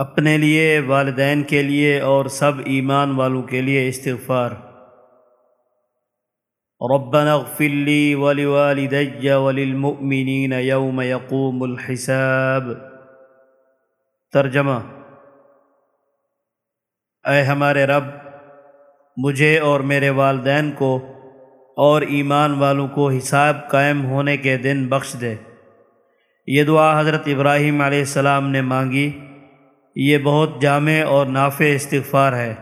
اپنے لیے، والدین کے لیے اور سب ایمان والوں کے لیے استغفار۔ ربنا اغفر لي ولوالدي وللمؤمنين يوم يقوم الحساب۔ ترجمہ اے ہمارے رب، مجھے اور میرے والدین کو اور ایمان والوں کو حساب قائم ہونے کے دن بخش دے۔ یہ دعا حضرت ابراہیم علیہ السلام نے مانگی۔ یہ بہت جامع اور نافع استغفار ہے۔